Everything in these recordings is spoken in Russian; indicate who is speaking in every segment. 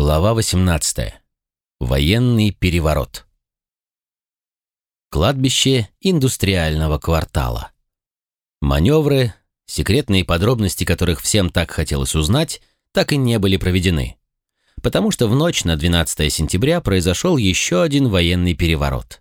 Speaker 1: Глава 18. Военный переворот. Кладбище индустриального квартала. Маневры, секретные подробности которых всем так хотелось узнать, так и не были проведены. Потому что в ночь на 12 сентября произошел еще один военный переворот.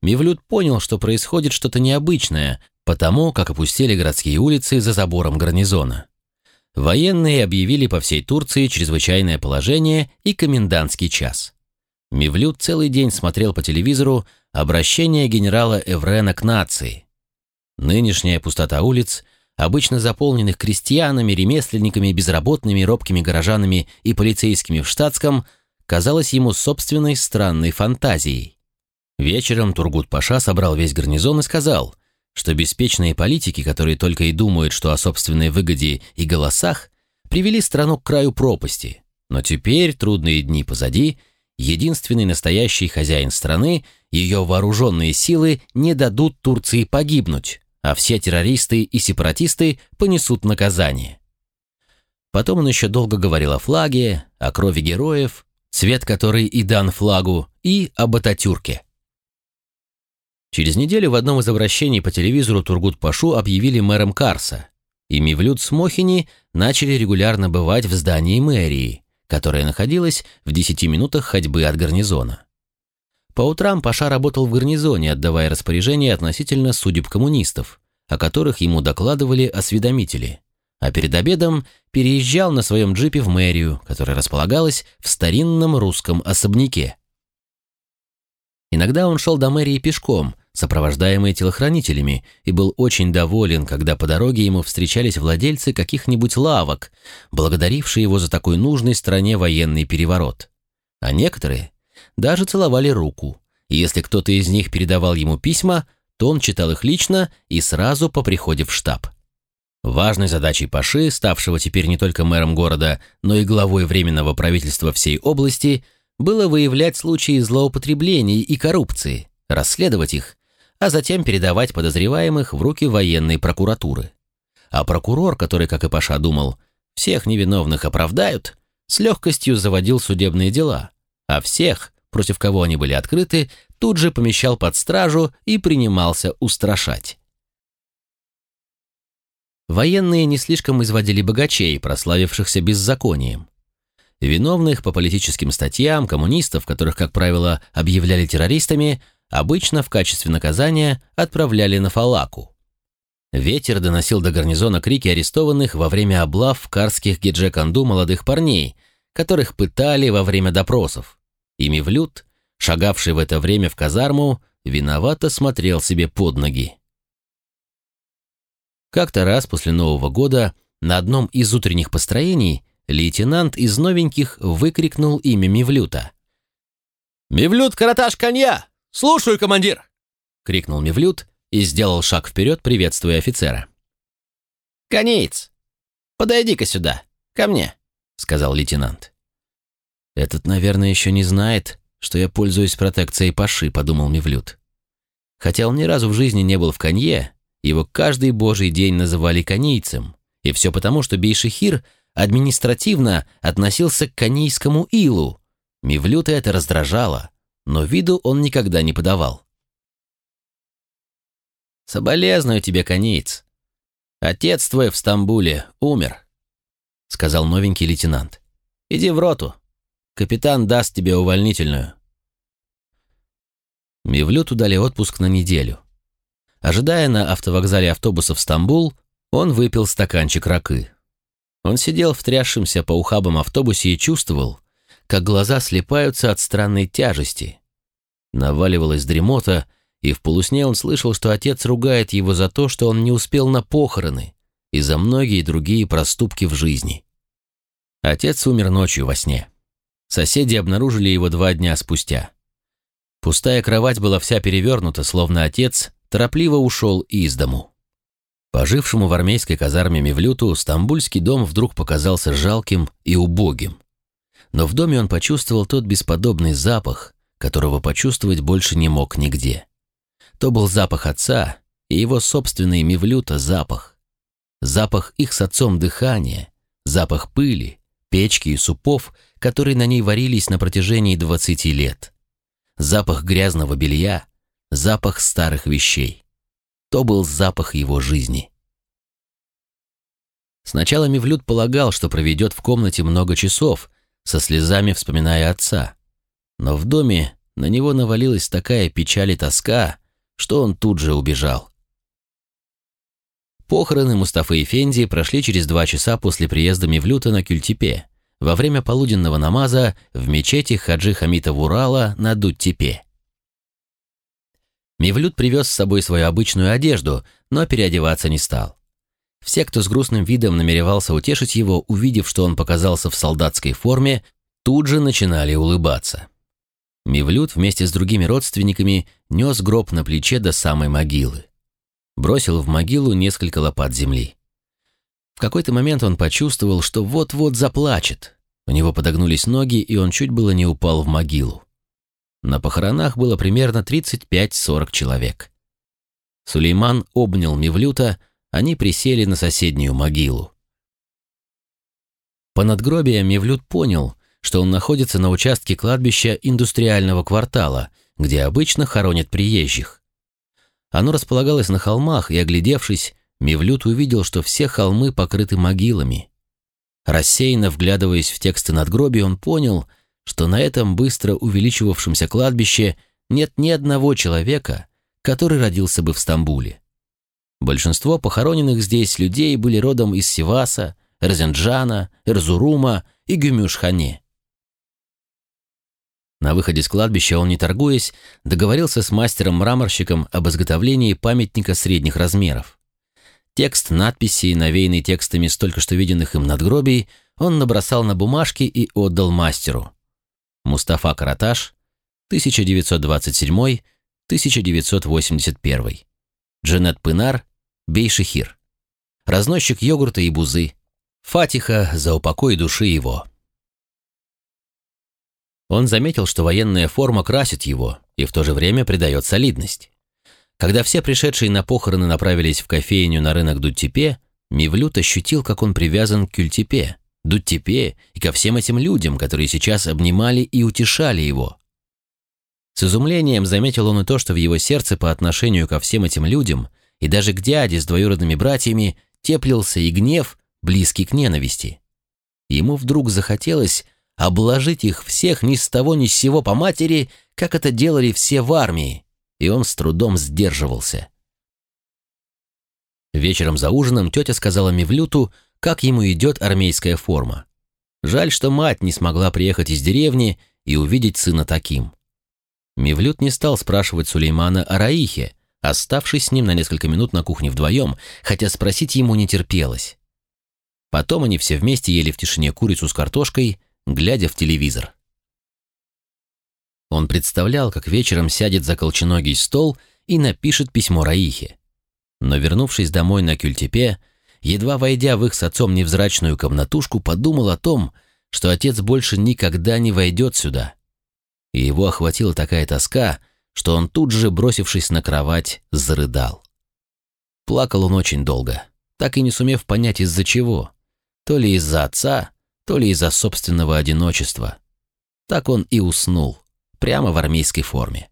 Speaker 1: Мивлют понял, что происходит что-то необычное, потому как опустили городские улицы за забором гарнизона. Военные объявили по всей Турции чрезвычайное положение и комендантский час. Мивлют целый день смотрел по телевизору обращение генерала Эврена к нации. Нынешняя пустота улиц, обычно заполненных крестьянами, ремесленниками, безработными, робкими горожанами и полицейскими в штатском, казалась ему собственной странной фантазией. Вечером Тургут-Паша собрал весь гарнизон и сказал – что беспечные политики, которые только и думают, что о собственной выгоде и голосах, привели страну к краю пропасти. Но теперь, трудные дни позади, единственный настоящий хозяин страны, ее вооруженные силы не дадут Турции погибнуть, а все террористы и сепаратисты понесут наказание. Потом он еще долго говорил о флаге, о крови героев, цвет который и дан флагу, и об Ататюрке. Через неделю в одном из обращений по телевизору Тургут-Пашу объявили мэром Карса, и Мивлют с Мохини начали регулярно бывать в здании мэрии, которое находилось в 10 минутах ходьбы от гарнизона. По утрам Паша работал в гарнизоне, отдавая распоряжения относительно судеб коммунистов, о которых ему докладывали осведомители, а перед обедом переезжал на своем джипе в мэрию, которая располагалась в старинном русском особняке. Иногда он шел до мэрии пешком – сопровождаемый телохранителями, и был очень доволен, когда по дороге ему встречались владельцы каких-нибудь лавок, благодарившие его за такой нужный стране военный переворот. А некоторые даже целовали руку, если кто-то из них передавал ему письма, то он читал их лично и сразу по приходе в штаб. Важной задачей Паши, ставшего теперь не только мэром города, но и главой Временного правительства всей области, было выявлять случаи злоупотреблений и коррупции, расследовать их а затем передавать подозреваемых в руки военной прокуратуры. А прокурор, который, как и Паша думал, всех невиновных оправдают, с легкостью заводил судебные дела, а всех, против кого они были открыты, тут же помещал под стражу и принимался устрашать. Военные не слишком изводили богачей, прославившихся беззаконием. Виновных по политическим статьям, коммунистов, которых, как правило, объявляли террористами, обычно в качестве наказания отправляли на Фалаку. Ветер доносил до гарнизона крики арестованных во время облав в карских гиджеканду молодых парней, которых пытали во время допросов. И Мивлют, шагавший в это время в казарму, виновато смотрел себе под ноги. Как-то раз после Нового года на одном из утренних построений лейтенант из новеньких выкрикнул имя Мивлюта. «Мивлют, караташ конья! «Слушаю, командир!» — крикнул Мевлюд и сделал шаг вперед, приветствуя офицера. «Конеец, подойди-ка сюда, ко мне», — сказал лейтенант. «Этот, наверное, еще не знает, что я пользуюсь протекцией Паши», — подумал Мевлюд. Хотя он ни разу в жизни не был в конье, его каждый божий день называли конейцем, и все потому, что Бейшихир административно относился к конейскому илу. Мевлюта это раздражало, но виду он никогда не подавал. «Соболезную тебе, конеец. Отец твой в Стамбуле умер», — сказал новенький лейтенант. «Иди в роту. Капитан даст тебе увольнительную». Мивлюту дали отпуск на неделю. Ожидая на автовокзале автобуса в Стамбул, он выпил стаканчик ракы. Он сидел в трясшемся по ухабам автобусе и чувствовал, как глаза слепаются от странной тяжести. Наваливалась дремота, и в полусне он слышал, что отец ругает его за то, что он не успел на похороны и за многие другие проступки в жизни. Отец умер ночью во сне. Соседи обнаружили его два дня спустя. Пустая кровать была вся перевернута, словно отец торопливо ушел из дому. Пожившему в армейской казарме Мевлюту стамбульский дом вдруг показался жалким и убогим но в доме он почувствовал тот бесподобный запах, которого почувствовать больше не мог нигде. То был запах отца и его собственный Мивлюта запах. Запах их с отцом дыхания, запах пыли, печки и супов, которые на ней варились на протяжении 20 лет. Запах грязного белья, запах старых вещей. То был запах его жизни. Сначала Мивлют полагал, что проведет в комнате много часов, со слезами вспоминая отца. Но в доме на него навалилась такая печаль и тоска, что он тут же убежал. Похороны Мустафы Эфенди прошли через два часа после приезда Мевлюта на Кюльтепе, во время полуденного намаза в мечети Хаджи Хамита Вурала на Дуттепе. Мевлют привез с собой свою обычную одежду, но переодеваться не стал. Все, кто с грустным видом намеревался утешить его, увидев, что он показался в солдатской форме, тут же начинали улыбаться. Мевлют вместе с другими родственниками нес гроб на плече до самой могилы бросил в могилу несколько лопат земли. В какой-то момент он почувствовал, что вот-вот заплачет. У него подогнулись ноги, и он чуть было не упал в могилу. На похоронах было примерно 35-40 человек. Сулейман обнял Мевлюта, они присели на соседнюю могилу. По надгробиям Мевлют понял, что он находится на участке кладбища индустриального квартала, где обычно хоронят приезжих. Оно располагалось на холмах, и, оглядевшись, Мевлют увидел, что все холмы покрыты могилами. Рассеянно вглядываясь в тексты надгробий, он понял, что на этом быстро увеличивавшемся кладбище нет ни одного человека, который родился бы в Стамбуле. Большинство похороненных здесь людей были родом из Сиваса, Эрзенджана, Эрзурума и Гюмюшхане. На выходе с кладбища он, не торгуясь, договорился с мастером-мраморщиком об изготовлении памятника средних размеров. Текст надписи, навеянный текстами столько что виденных им надгробий, он набросал на бумажке и отдал мастеру. Мустафа Караташ, 1927-1981. Джанет Пынар, Бейшихир. Разносчик йогурта и бузы. Фатиха за упокой души его. Он заметил, что военная форма красит его и в то же время придает солидность. Когда все пришедшие на похороны направились в кофейню на рынок Дуттепе, Мивлют ощутил, как он привязан к Кюльтепе, Дуттепе и ко всем этим людям, которые сейчас обнимали и утешали его. С изумлением заметил он и то, что в его сердце по отношению ко всем этим людям и даже к дяде с двоюродными братьями теплился и гнев, близкий к ненависти. Ему вдруг захотелось обложить их всех ни с того ни с сего по матери, как это делали все в армии, и он с трудом сдерживался. Вечером за ужином тетя сказала Мевлюту, как ему идет армейская форма. Жаль, что мать не смогла приехать из деревни и увидеть сына таким. Мевлют не стал спрашивать Сулеймана о Раихе, оставшись с ним на несколько минут на кухне вдвоем, хотя спросить ему не терпелось. Потом они все вместе ели в тишине курицу с картошкой, глядя в телевизор. Он представлял, как вечером сядет за колченогий стол и напишет письмо Раихе. Но, вернувшись домой на Кюльтепе, едва войдя в их с отцом невзрачную комнатушку, подумал о том, что отец больше никогда не войдет сюда. И его охватила такая тоска, что он тут же, бросившись на кровать, зарыдал. Плакал он очень долго, так и не сумев понять из-за чего. То ли из-за отца, то ли из-за собственного одиночества. Так он и уснул, прямо в армейской форме.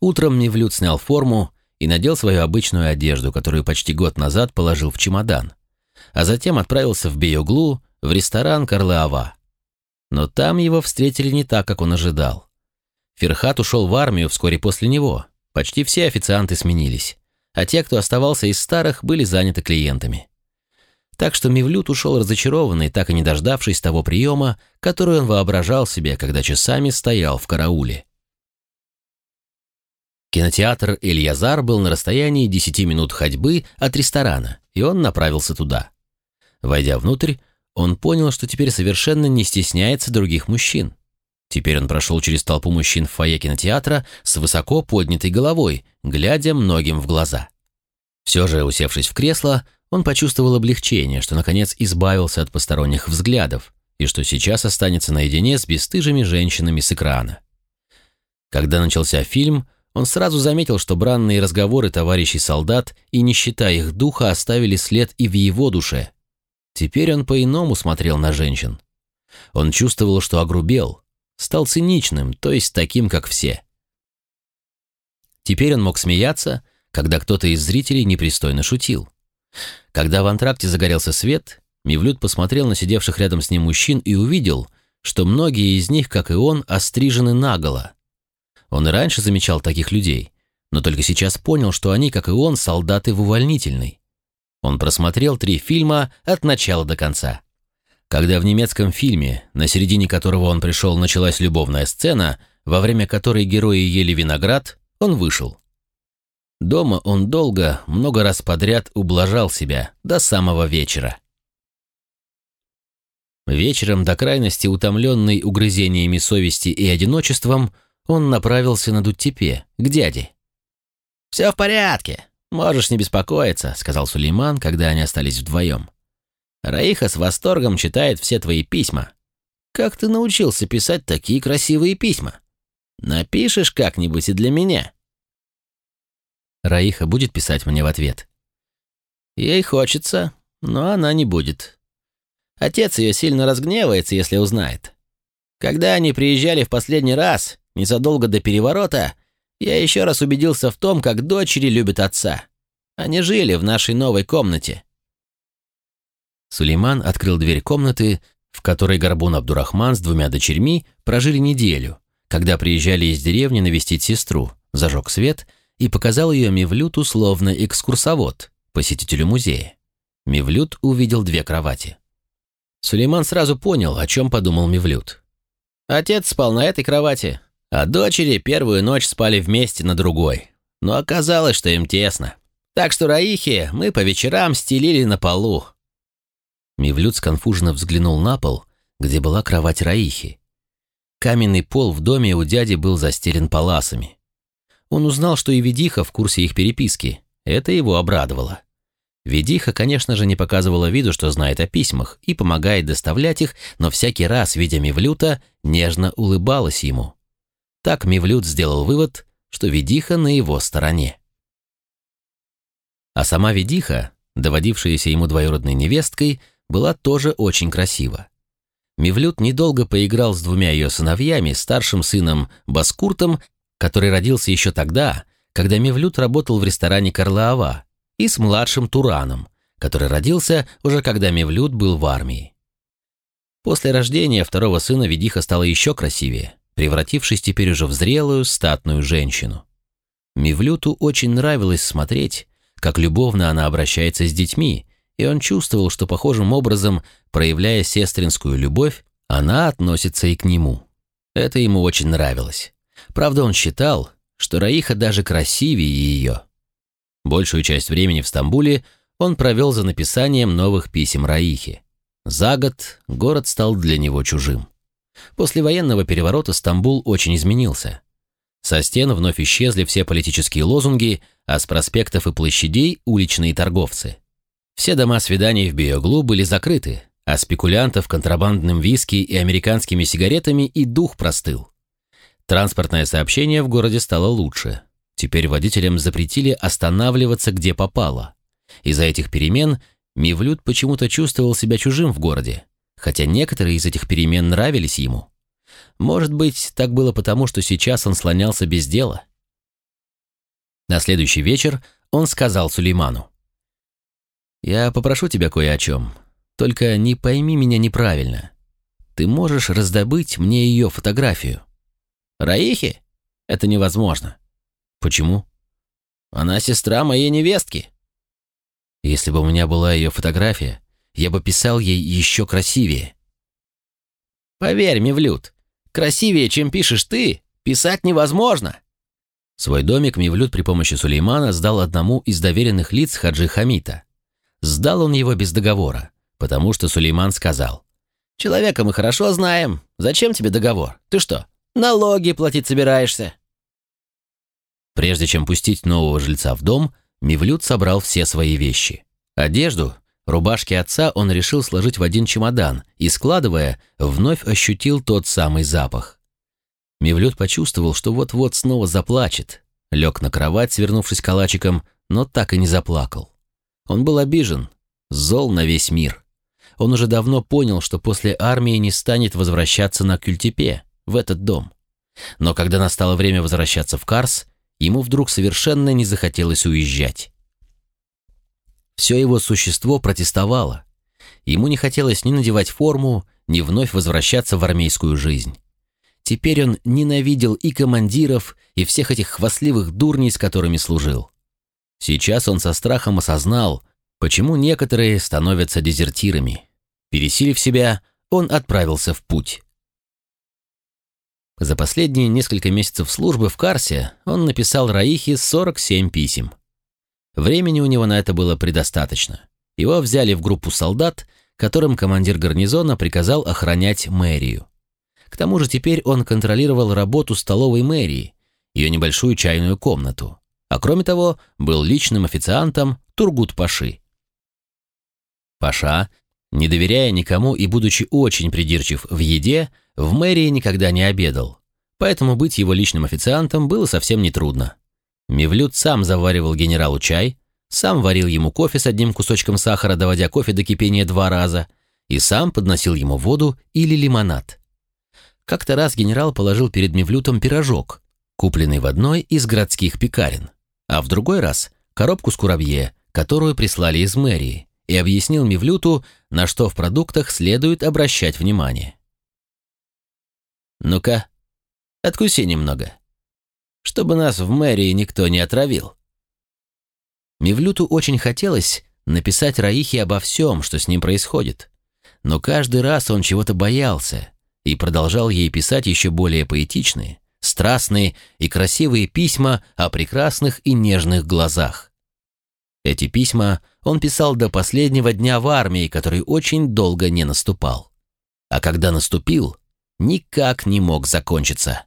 Speaker 1: Утром Мевлюд снял форму и надел свою обычную одежду, которую почти год назад положил в чемодан, а затем отправился в Бейоглу, в ресторан Карлеава. Но там его встретили не так, как он ожидал. Ферхат ушел в армию вскоре после него, почти все официанты сменились, а те, кто оставался из старых, были заняты клиентами. Так что Мивлют ушел разочарованный, так и не дождавшись того приема, который он воображал себе, когда часами стоял в карауле. Кинотеатр «Эльязар» был на расстоянии 10 минут ходьбы от ресторана, и он направился туда. Войдя внутрь, он понял, что теперь совершенно не стесняется других мужчин. Теперь он прошел через толпу мужчин в фойе кинотеатра с высоко поднятой головой, глядя многим в глаза. Все же, усевшись в кресло, он почувствовал облегчение, что наконец избавился от посторонних взглядов и что сейчас останется наедине с бесстыжими женщинами с экрана. Когда начался фильм, он сразу заметил, что бранные разговоры товарищей солдат и нищета их духа оставили след и в его душе. Теперь он по-иному смотрел на женщин. Он чувствовал, что огрубел, стал циничным, то есть таким, как все. Теперь он мог смеяться, когда кто-то из зрителей непристойно шутил. Когда в антракте загорелся свет, Мивлют посмотрел на сидевших рядом с ним мужчин и увидел, что многие из них, как и он, острижены наголо. Он и раньше замечал таких людей, но только сейчас понял, что они, как и он, солдаты в увольнительной. Он просмотрел три фильма от начала до конца. Когда в немецком фильме, на середине которого он пришел, началась любовная сцена, во время которой герои ели виноград, он вышел. Дома он долго, много раз подряд ублажал себя, до самого вечера. Вечером, до крайности утомленный угрызениями совести и одиночеством, он направился на Дуттепе, к дяде. «Все в порядке, можешь не беспокоиться», — сказал Сулейман, когда они остались вдвоем. «Раиха с восторгом читает все твои письма. Как ты научился писать такие красивые письма? Напишешь как-нибудь и для меня?» Раиха будет писать мне в ответ. Ей хочется, но она не будет. Отец ее сильно разгневается, если узнает. Когда они приезжали в последний раз, незадолго до переворота, я еще раз убедился в том, как дочери любят отца. Они жили в нашей новой комнате. Сулейман открыл дверь комнаты, в которой Горбун Абдурахман с двумя дочерьми прожили неделю, когда приезжали из деревни навестить сестру, зажег свет — и показал ее Мевлюту словно экскурсовод, посетителю музея. Мевлют увидел две кровати. Сулейман сразу понял, о чем подумал Мевлют. Отец спал на этой кровати, а дочери первую ночь спали вместе на другой. Но оказалось, что им тесно. Так что Раихи мы по вечерам стелили на полу. Мевлют сконфуженно взглянул на пол, где была кровать Раихи. Каменный пол в доме у дяди был застелен паласами. Он узнал, что и Ведиха в курсе их переписки. Это его обрадовало. Ведиха, конечно же, не показывала виду, что знает о письмах и помогает доставлять их, но всякий раз, видя Мивлюта, нежно улыбалась ему. Так Мивлют сделал вывод, что Ведиха на его стороне. А сама Ведиха, доводившаяся ему двоюродной невесткой, была тоже очень красива. Мивлют недолго поиграл с двумя ее сыновьями, старшим сыном Баскуртом который родился еще тогда, когда Мевлюд работал в ресторане Карлаава, и с младшим Тураном, который родился уже когда Мевлюд был в армии. После рождения второго сына Ведиха стала еще красивее, превратившись теперь уже в зрелую, статную женщину. Мевлюту очень нравилось смотреть, как любовно она обращается с детьми, и он чувствовал, что похожим образом, проявляя сестринскую любовь, она относится и к нему. Это ему очень нравилось. Правда, он считал, что Раиха даже красивее ее. Большую часть времени в Стамбуле он провел за написанием новых писем Раихи. За год город стал для него чужим. После военного переворота Стамбул очень изменился. Со стен вновь исчезли все политические лозунги, а с проспектов и площадей – уличные торговцы. Все дома свиданий в Биоглу были закрыты, а спекулянтов контрабандным виски и американскими сигаретами и дух простыл. Транспортное сообщение в городе стало лучше. Теперь водителям запретили останавливаться где попало. Из-за этих перемен Мивлют почему-то чувствовал себя чужим в городе, хотя некоторые из этих перемен нравились ему. Может быть, так было потому, что сейчас он слонялся без дела. На следующий вечер он сказал Сулейману. «Я попрошу тебя кое о чем, только не пойми меня неправильно. Ты можешь раздобыть мне ее фотографию?» Раихи? Это невозможно. Почему? Она сестра моей невестки. Если бы у меня была ее фотография, я бы писал ей еще красивее. Поверь, Мевлюд, красивее, чем пишешь ты, писать невозможно. Свой домик Мевлюд при помощи Сулеймана сдал одному из доверенных лиц Хаджи Хамита. Сдал он его без договора, потому что Сулейман сказал, «Человека мы хорошо знаем, зачем тебе договор? Ты что, Налоги платить собираешься?» Прежде чем пустить нового жильца в дом, Мивлют собрал все свои вещи. Одежду, рубашки отца он решил сложить в один чемодан и, складывая, вновь ощутил тот самый запах. Мивлют почувствовал, что вот-вот снова заплачет. Лег на кровать, свернувшись калачиком, но так и не заплакал. Он был обижен, зол на весь мир. он уже давно понял, что после армии не станет возвращаться на Кюльтепе, в этот дом. Но когда настало время возвращаться в Карс, ему вдруг совершенно не захотелось уезжать. Все его существо протестовало. Ему не хотелось ни надевать форму, ни вновь возвращаться в армейскую жизнь. Теперь он ненавидел и командиров, и всех этих хвастливых дурней, с которыми служил. Сейчас он со страхом осознал, почему некоторые становятся дезертирами. Пересилив себя, он отправился в путь. За последние несколько месяцев службы в Карсе он написал Раихе 47 писем. Времени у него на это было предостаточно. Его взяли в группу солдат, которым командир гарнизона приказал охранять мэрию. К тому же теперь он контролировал работу столовой мэрии, ее небольшую чайную комнату, а кроме того был личным официантом Тургут-Паши. Паша, не доверяя никому и будучи очень придирчив в еде, в мэрии никогда не обедал, поэтому быть его личным официантом было совсем нетрудно. Мевлюд сам заваривал генералу чай, сам варил ему кофе с одним кусочком сахара, доводя кофе до кипения два раза, и сам подносил ему воду или лимонад. Как-то раз генерал положил перед Мевлютом пирожок, купленный в одной из городских пекарен, а в другой раз коробку с курабье, которую прислали из мэрии, и объяснил Мевлюту, на что в продуктах следует обращать внимание. «Ну-ка, откуси немного», чтобы нас в мэрии никто не отравил. Мивлюту очень хотелось написать Раихе обо всем, что с ним происходит. Но каждый раз он чего-то боялся и продолжал ей писать еще более поэтичные, страстные и красивые письма о прекрасных и нежных глазах. Эти письма он писал до последнего дня в армии, который очень долго не наступал. А когда наступил, никак не мог закончиться.